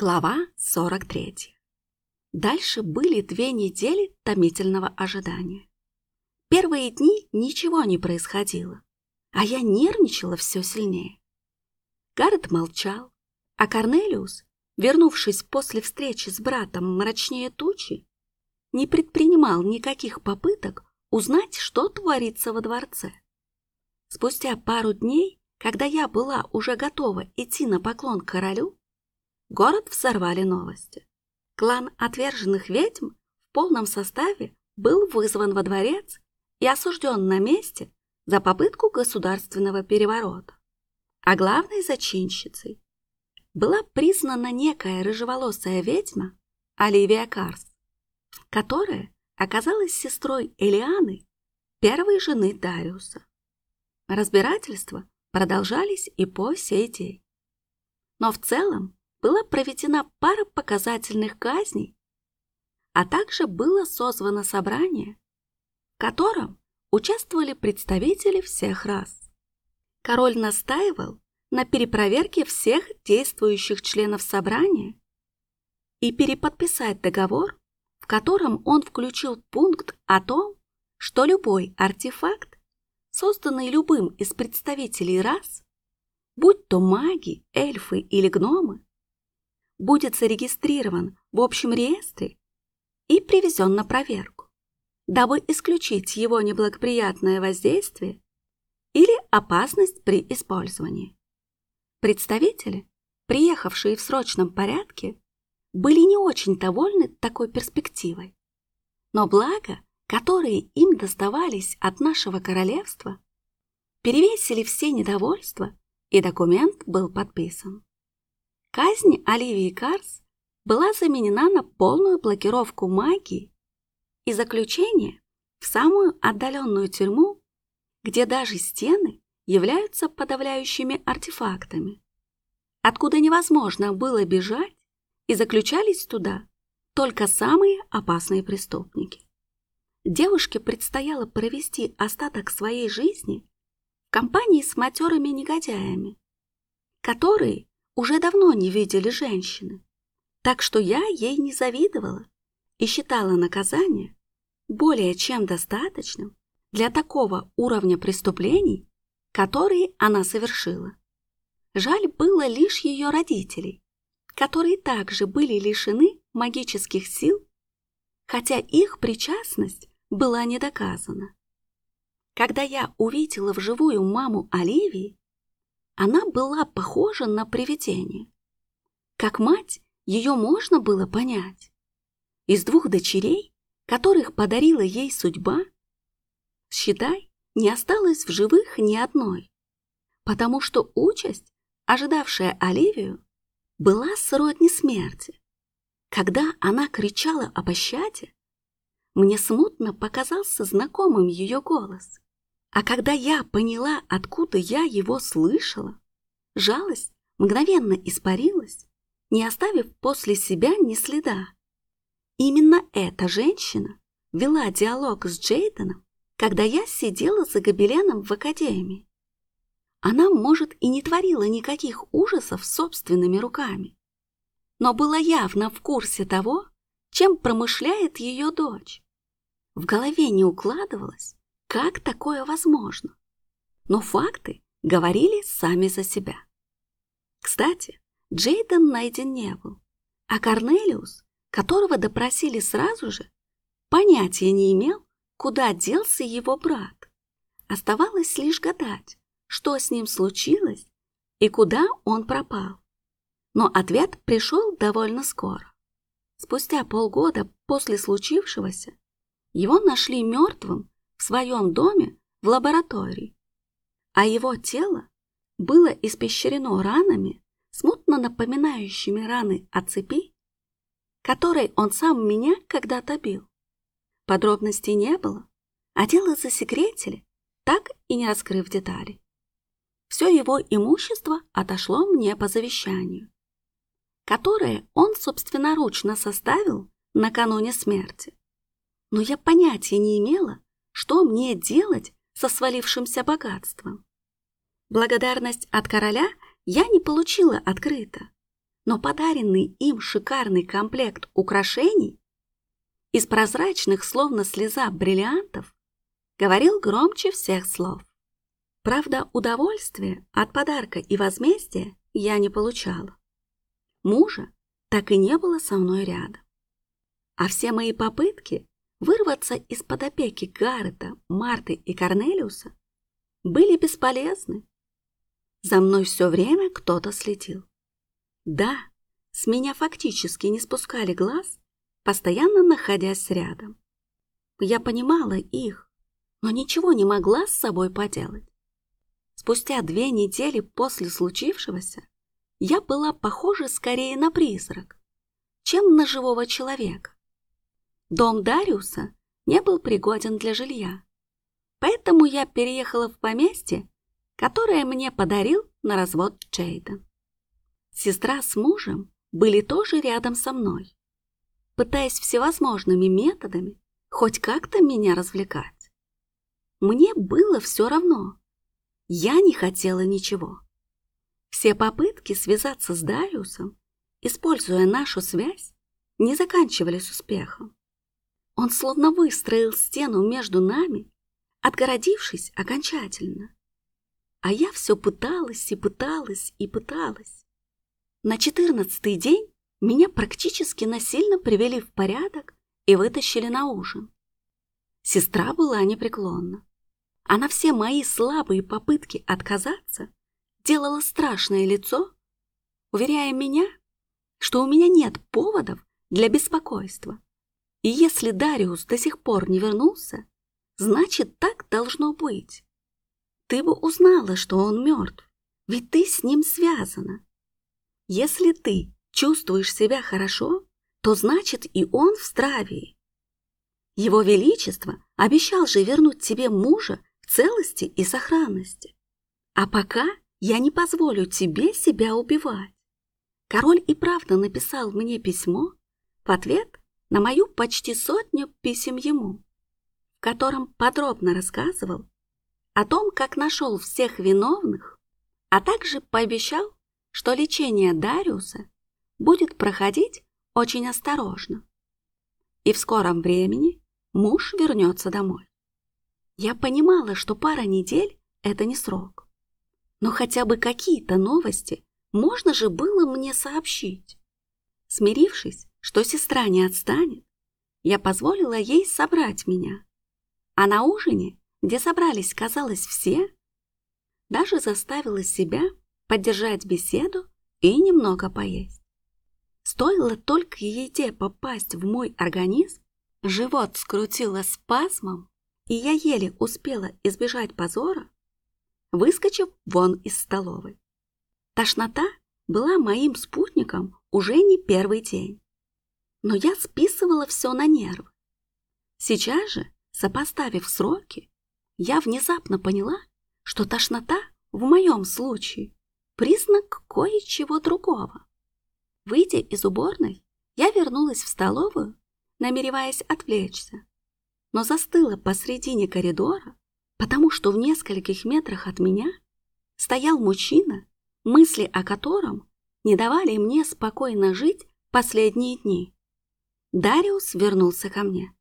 Глава 43. Дальше были две недели томительного ожидания. Первые дни ничего не происходило, а я нервничала все сильнее. Гаррет молчал, а Корнелиус, вернувшись после встречи с братом мрачнее тучи, не предпринимал никаких попыток узнать, что творится во дворце. Спустя пару дней, когда я была уже готова идти на поклон королю, город взорвали новости. Клан отверженных ведьм в полном составе был вызван во дворец и осужден на месте за попытку государственного переворота. А главной зачинщицей была признана некая рыжеволосая ведьма Оливия Карс, которая оказалась сестрой Элианы, первой жены Дариуса. Разбирательства продолжались и по сей день. Но в целом была проведена пара показательных казней, а также было созвано собрание, в котором участвовали представители всех рас. Король настаивал на перепроверке всех действующих членов собрания и переподписать договор, в котором он включил пункт о том, что любой артефакт, созданный любым из представителей рас, будь то маги, эльфы или гномы, будет зарегистрирован в общем реестре и привезен на проверку, дабы исключить его неблагоприятное воздействие или опасность при использовании. Представители, приехавшие в срочном порядке, были не очень довольны такой перспективой. Но благо, которые им доставались от нашего королевства, перевесили все недовольства, и документ был подписан. Казнь Оливии Карс была заменена на полную блокировку магии и заключение в самую отдаленную тюрьму, где даже стены являются подавляющими артефактами, откуда невозможно было бежать, и заключались туда только самые опасные преступники. Девушке предстояло провести остаток своей жизни в компании с матерыми негодяями, которые уже давно не видели женщины, так что я ей не завидовала и считала наказание более чем достаточным для такого уровня преступлений, которые она совершила. Жаль было лишь ее родителей, которые также были лишены магических сил, хотя их причастность была не доказана. Когда я увидела вживую маму Оливии, она была похожа на привидение. Как мать, ее можно было понять. Из двух дочерей, которых подарила ей судьба, считай, не осталось в живых ни одной, потому что участь, ожидавшая Оливию, была сродни смерти. Когда она кричала о пощаде, мне смутно показался знакомым ее голос. А когда я поняла, откуда я его слышала, жалость мгновенно испарилась, не оставив после себя ни следа. Именно эта женщина вела диалог с Джейденом, когда я сидела за гобеленом в академии. Она, может, и не творила никаких ужасов собственными руками, но была явно в курсе того, чем промышляет ее дочь. В голове не укладывалось, как такое возможно? Но факты говорили сами за себя. Кстати, Джейден найден не был, а Корнелиус, которого допросили сразу же, понятия не имел, куда делся его брат. Оставалось лишь гадать, что с ним случилось и куда он пропал. Но ответ пришел довольно скоро. Спустя полгода после случившегося его нашли мертвым в своем доме в лаборатории, а его тело было испещрено ранами, смутно напоминающими раны от цепи, которой он сам меня когда-то бил. Подробностей не было, а дело засекретили, так и не раскрыв детали. Все его имущество отошло мне по завещанию, которое он собственноручно составил накануне смерти. Но я понятия не имела, что мне делать со свалившимся богатством? Благодарность от короля я не получила открыто, но подаренный им шикарный комплект украшений из прозрачных, словно слеза, бриллиантов говорил громче всех слов. Правда, удовольствия от подарка и возмездия я не получала. Мужа так и не было со мной рядом. А все мои попытки вырваться из-под опеки Гаррета, Марты и Корнелиуса были бесполезны. За мной все время кто-то следил. Да, с меня фактически не спускали глаз, постоянно находясь рядом. Я понимала их, но ничего не могла с собой поделать. Спустя две недели после случившегося я была похожа скорее на призрак, чем на живого человека. Дом Дариуса не был пригоден для жилья, поэтому я переехала в поместье, которое мне подарил на развод Джейден. Сестра с мужем были тоже рядом со мной, пытаясь всевозможными методами хоть как-то меня развлекать. Мне было все равно. Я не хотела ничего. Все попытки связаться с Дариусом, используя нашу связь, не заканчивались успехом. Он словно выстроил стену между нами, отгородившись окончательно. А я все пыталась и пыталась и пыталась. На четырнадцатый день меня практически насильно привели в порядок и вытащили на ужин. Сестра была непреклонна. А на все мои слабые попытки отказаться делала страшное лицо, уверяя меня, что у меня нет поводов для беспокойства. И если Дариус до сих пор не вернулся, значит, так должно быть. Ты бы узнала, что он мертв, ведь ты с ним связана. Если ты чувствуешь себя хорошо, то значит и он в здравии. Его Величество обещал же вернуть тебе мужа в целости и сохранности. А пока я не позволю тебе себя убивать. Король и правда написал мне письмо в ответ на мою почти сотню писем ему, в котором подробно рассказывал о том, как нашел всех виновных, а также пообещал что лечение Дариуса будет проходить очень осторожно. И в скором времени муж вернется домой. Я понимала, что пара недель – это не срок. Но хотя бы какие-то новости можно же было мне сообщить. Смирившись, что сестра не отстанет, я позволила ей собрать меня. А на ужине, где собрались, казалось, все, даже заставила себя поддержать беседу и немного поесть. Стоило только еде попасть в мой организм, живот скрутило спазмом, и я еле успела избежать позора, выскочив вон из столовой. Тошнота была моим спутником уже не первый день, но я списывала все на нервы. Сейчас же, сопоставив сроки, я внезапно поняла, что тошнота в моем случае признак кое-чего другого. Выйдя из уборной, я вернулась в столовую, намереваясь отвлечься, но застыла посредине коридора, потому что в нескольких метрах от меня стоял мужчина, мысли о котором не давали мне спокойно жить последние дни. Дариус вернулся ко мне.